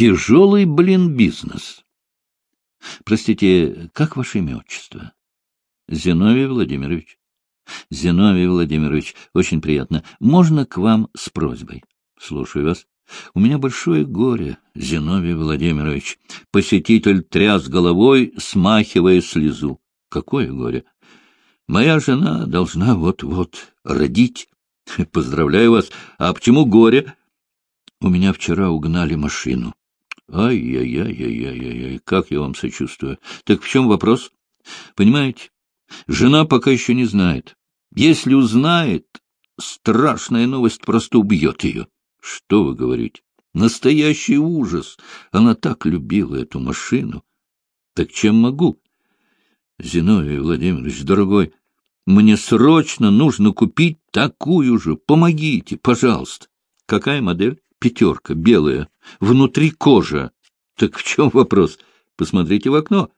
Тяжелый, блин, бизнес. Простите, как ваше имя, отчество? Зиновий Владимирович. Зиновий Владимирович, очень приятно. Можно к вам с просьбой? Слушаю вас. У меня большое горе, Зиновий Владимирович. Посетитель тряс головой, смахивая слезу. Какое горе? Моя жена должна вот-вот родить. Поздравляю вас. А почему горе? У меня вчера угнали машину. Ай-яй-яй-яй-яй-яй, как я вам сочувствую. Так в чем вопрос? Понимаете, жена пока еще не знает. Если узнает, страшная новость просто убьет ее. Что вы говорите? Настоящий ужас. Она так любила эту машину. Так чем могу? Зиновий Владимирович, дорогой, мне срочно нужно купить такую же. Помогите, пожалуйста. Какая модель? Пятерка, белая. Внутри кожа. Так в чем вопрос? Посмотрите в окно.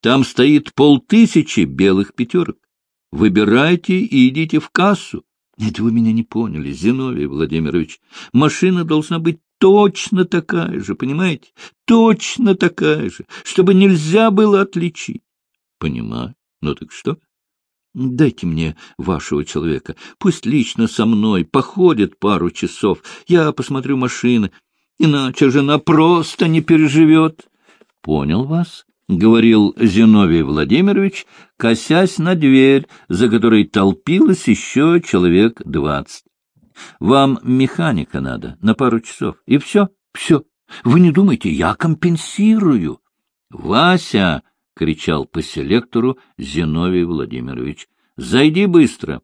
Там стоит полтысячи белых пятерок. Выбирайте и идите в кассу. Нет, вы меня не поняли, Зиновий Владимирович. Машина должна быть точно такая же, понимаете? Точно такая же, чтобы нельзя было отличить. Понимаю. Ну так что? Дайте мне вашего человека. Пусть лично со мной походит пару часов. Я посмотрю машины. Иначе жена просто не переживет. Понял вас? — говорил Зиновий Владимирович, косясь на дверь, за которой толпилось еще человек двадцать. — Вам механика надо на пару часов. И все, все. Вы не думайте, я компенсирую. — Вася! — кричал по селектору Зиновий Владимирович. — Зайди быстро.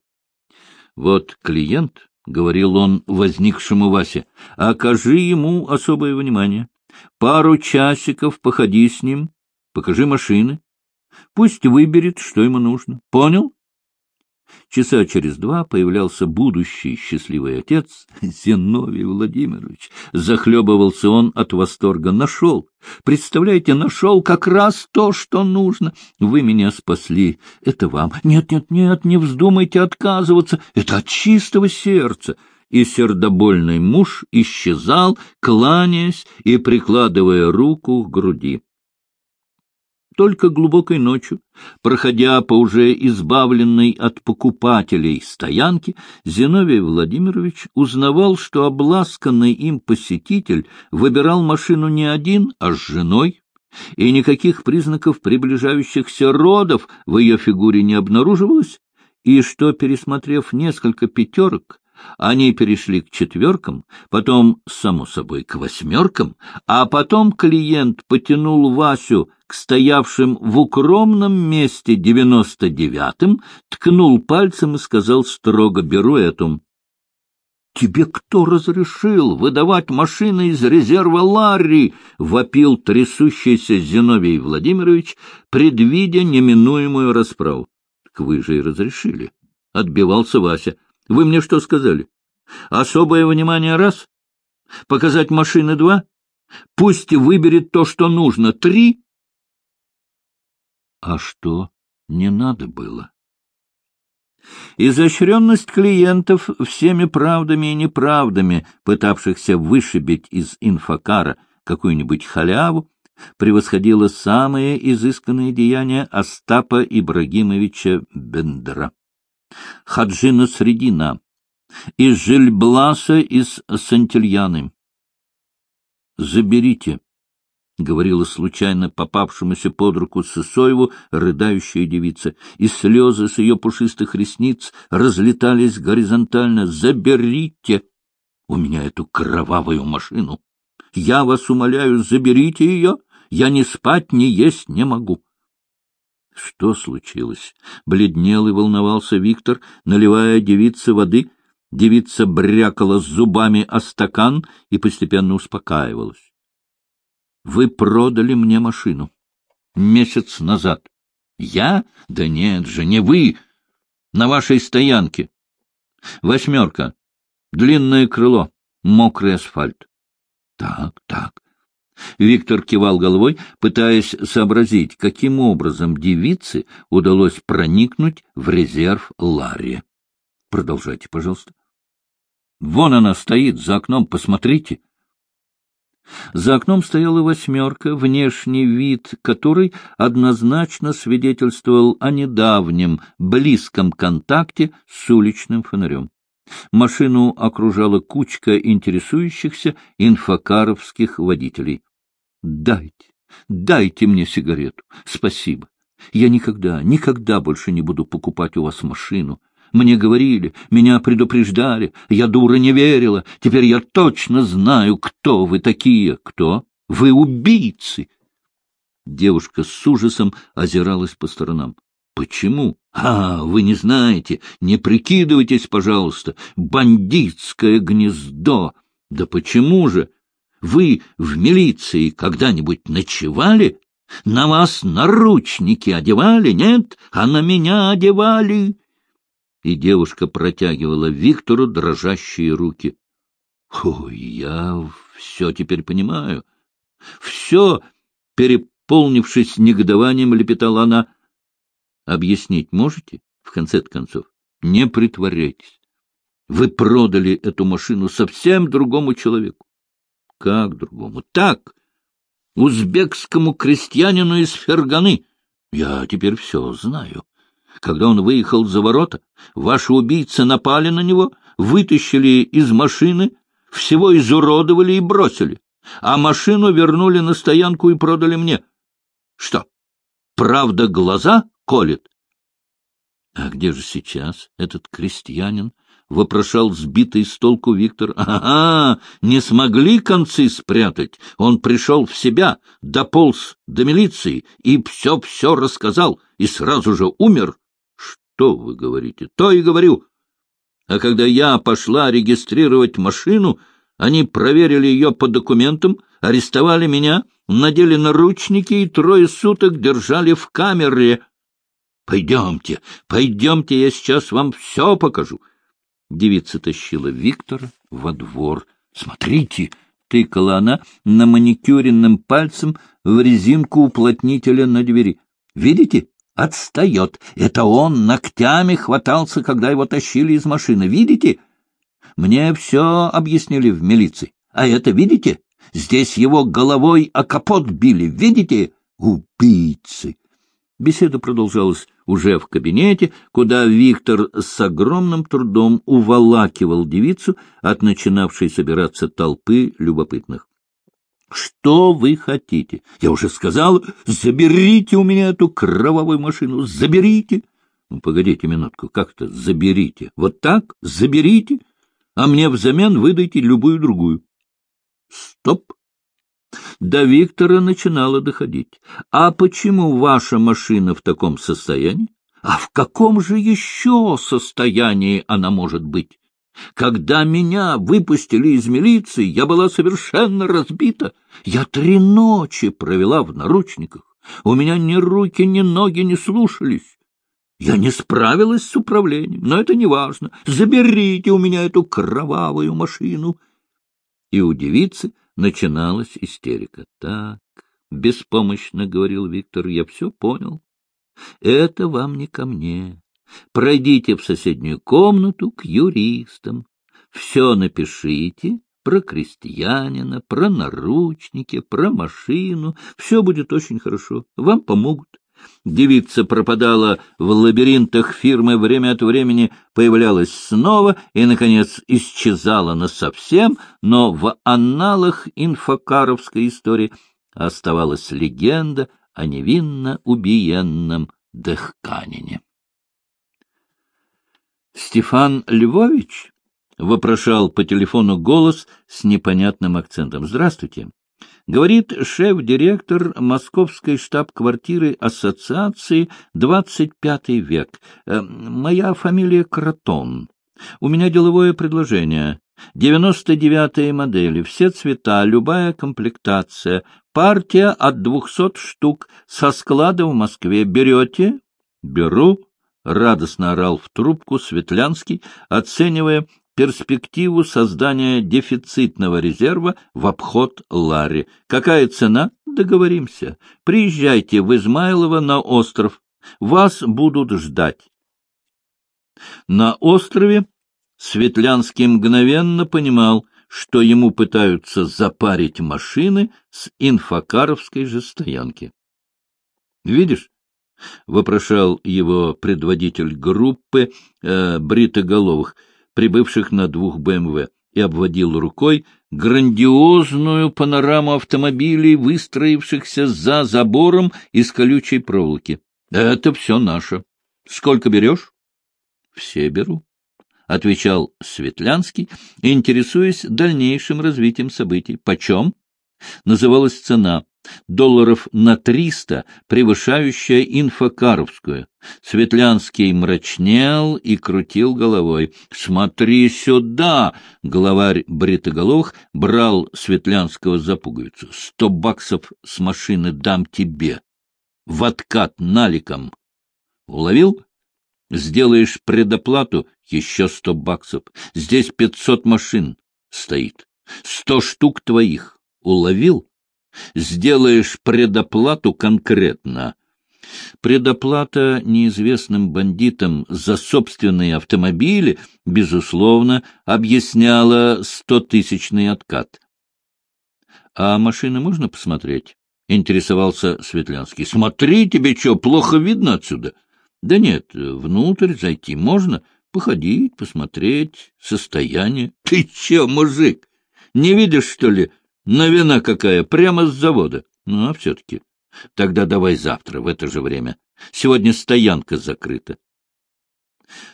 Вот клиент, — говорил он возникшему Васе, — окажи ему особое внимание. Пару часиков походи с ним, Покажи машины. Пусть выберет, что ему нужно. Понял? Часа через два появлялся будущий счастливый отец, Зиновий Владимирович. Захлебывался он от восторга. Нашел. Представляете, нашел как раз то, что нужно. Вы меня спасли. Это вам. Нет, нет, нет, не вздумайте отказываться. Это от чистого сердца. И сердобольный муж исчезал, кланяясь и прикладывая руку к груди. Только глубокой ночью, проходя по уже избавленной от покупателей стоянке, Зиновий Владимирович узнавал, что обласканный им посетитель выбирал машину не один, а с женой, и никаких признаков приближающихся родов в ее фигуре не обнаруживалось, и что, пересмотрев несколько пятерок, они перешли к четверкам, потом, само собой, к восьмеркам, а потом клиент потянул Васю к стоявшим в укромном месте девяносто девятым, ткнул пальцем и сказал строго «беру эту». «Тебе кто разрешил выдавать машины из резерва Ларри?» — вопил трясущийся Зиновий Владимирович, предвидя неминуемую расправу. «Так вы же и разрешили», — отбивался Вася. Вы мне что сказали? Особое внимание — раз. Показать машины — два. Пусть выберет то, что нужно — три. А что не надо было? Изощренность клиентов всеми правдами и неправдами, пытавшихся вышибить из инфокара какую-нибудь халяву, превосходила самые изысканные деяния Остапа Ибрагимовича Бендера. Хаджина Средина, из Жильбласа, из Сантильяны. «Заберите», — говорила случайно попавшемуся под руку Сысоеву рыдающая девица, и слезы с ее пушистых ресниц разлетались горизонтально. «Заберите у меня эту кровавую машину! Я вас умоляю, заберите ее! Я ни спать, ни есть не могу!» Что случилось? Бледнел и волновался Виктор, наливая девице воды. Девица брякала зубами о стакан и постепенно успокаивалась. — Вы продали мне машину. Месяц назад. — Я? Да нет же, не вы. На вашей стоянке. Восьмерка. Длинное крыло. Мокрый асфальт. Так, так. Виктор кивал головой, пытаясь сообразить, каким образом девице удалось проникнуть в резерв Ларри. Продолжайте, пожалуйста. Вон она стоит за окном, посмотрите. За окном стояла восьмерка, внешний вид которой однозначно свидетельствовал о недавнем близком контакте с уличным фонарем. Машину окружала кучка интересующихся инфокаровских водителей. — Дайте, дайте мне сигарету. Спасибо. Я никогда, никогда больше не буду покупать у вас машину. Мне говорили, меня предупреждали, я дура не верила. Теперь я точно знаю, кто вы такие. Кто? Вы убийцы. Девушка с ужасом озиралась по сторонам. Почему? А, вы не знаете. Не прикидывайтесь, пожалуйста. Бандитское гнездо. Да почему же? Вы в милиции когда-нибудь ночевали? На вас наручники одевали, нет? А на меня одевали и девушка протягивала Виктору дрожащие руки. — Ой, я все теперь понимаю. Все, переполнившись негодованием, лепетала она. — Объяснить можете, в конце концов? Не притворяйтесь. Вы продали эту машину совсем другому человеку. — Как другому? — Так, узбекскому крестьянину из Ферганы. Я теперь все знаю. Когда он выехал за ворота, ваши убийцы напали на него, вытащили из машины, всего изуродовали и бросили, а машину вернули на стоянку и продали мне. Что, правда глаза колет? — А где же сейчас этот крестьянин? — вопрошал сбитый с толку Виктор. — Ага, не смогли концы спрятать. Он пришел в себя, дополз до милиции и все-все рассказал, и сразу же умер. Что вы говорите? То и говорю. А когда я пошла регистрировать машину, они проверили ее по документам, арестовали меня, надели наручники и трое суток держали в камере. Пойдемте, пойдемте, я сейчас вам все покажу. Девица тащила Виктора во двор. Смотрите, тыкала она на маникюренным пальцем в резинку уплотнителя на двери. Видите? Отстает. Это он ногтями хватался, когда его тащили из машины. Видите? Мне все объяснили в милиции. А это, видите? Здесь его головой о капот били. Видите? Убийцы! Беседа продолжалась уже в кабинете, куда Виктор с огромным трудом уволакивал девицу от начинавшей собираться толпы любопытных. Что вы хотите? Я уже сказал, заберите у меня эту кровавую машину, заберите. Ну, погодите минутку, как-то заберите. Вот так, заберите, а мне взамен выдайте любую другую. Стоп. До Виктора начинало доходить. А почему ваша машина в таком состоянии? А в каком же еще состоянии она может быть? Когда меня выпустили из милиции, я была совершенно разбита. Я три ночи провела в наручниках. У меня ни руки, ни ноги не слушались. Я не справилась с управлением, но это не важно. Заберите у меня эту кровавую машину. И у девицы начиналась истерика. Так, беспомощно говорил Виктор, я все понял. Это вам не ко мне. Пройдите в соседнюю комнату к юристам. Все напишите про крестьянина, про наручники, про машину. Все будет очень хорошо. Вам помогут. Девица пропадала в лабиринтах фирмы, время от времени появлялась снова и, наконец, исчезала насовсем, но в анналах инфокаровской истории оставалась легенда о невинно убиенном Дехканине. Стефан Львович? — вопрошал по телефону голос с непонятным акцентом. — Здравствуйте. Говорит шеф-директор московской штаб-квартиры Ассоциации «25 век». Э, моя фамилия Кратон. У меня деловое предложение. 99-е модели, все цвета, любая комплектация. Партия от 200 штук со склада в Москве. Берете? Беру радостно орал в трубку Светлянский, оценивая перспективу создания дефицитного резерва в обход Ларри. Какая цена? Договоримся. Приезжайте в Измайлово на остров. Вас будут ждать. На острове Светлянский мгновенно понимал, что ему пытаются запарить машины с инфокаровской же стоянки. «Видишь?» — вопрошал его предводитель группы э, бритоголовых, прибывших на двух БМВ, и обводил рукой грандиозную панораму автомобилей, выстроившихся за забором из колючей проволоки. — Это все наше. Сколько берешь? — Все беру, — отвечал Светлянский, интересуясь дальнейшим развитием событий. — Почем? Называлась цена долларов на триста, превышающая инфокаровскую. Светлянский мрачнел и крутил головой. — Смотри сюда! — главарь бритоголовых брал Светлянского за пуговицу. — Сто баксов с машины дам тебе. В откат наликом. Уловил? Сделаешь предоплату — еще сто баксов. Здесь пятьсот машин стоит. Сто штук твоих. Уловил? Сделаешь предоплату конкретно. Предоплата неизвестным бандитам за собственные автомобили, безусловно, объясняла стотысячный откат. — А машины можно посмотреть? — интересовался Светлянский. — Смотри, тебе что, плохо видно отсюда? — Да нет, внутрь зайти можно, походить, посмотреть, состояние. — Ты че, мужик, не видишь, что ли, Новина какая, прямо с завода. Ну, а все-таки. Тогда давай завтра, в это же время. Сегодня стоянка закрыта.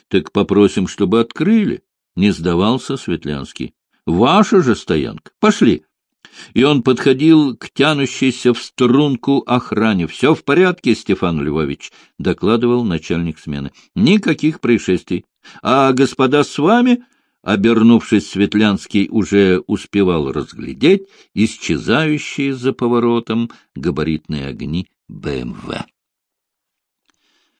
Так попросим, чтобы открыли. Не сдавался Светлянский. Ваша же стоянка. Пошли. И он подходил к тянущейся в струнку охране. — Все в порядке, Стефан Львович, — докладывал начальник смены. — Никаких происшествий. А господа с вами Обернувшись, Светлянский уже успевал разглядеть исчезающие за поворотом габаритные огни БМВ.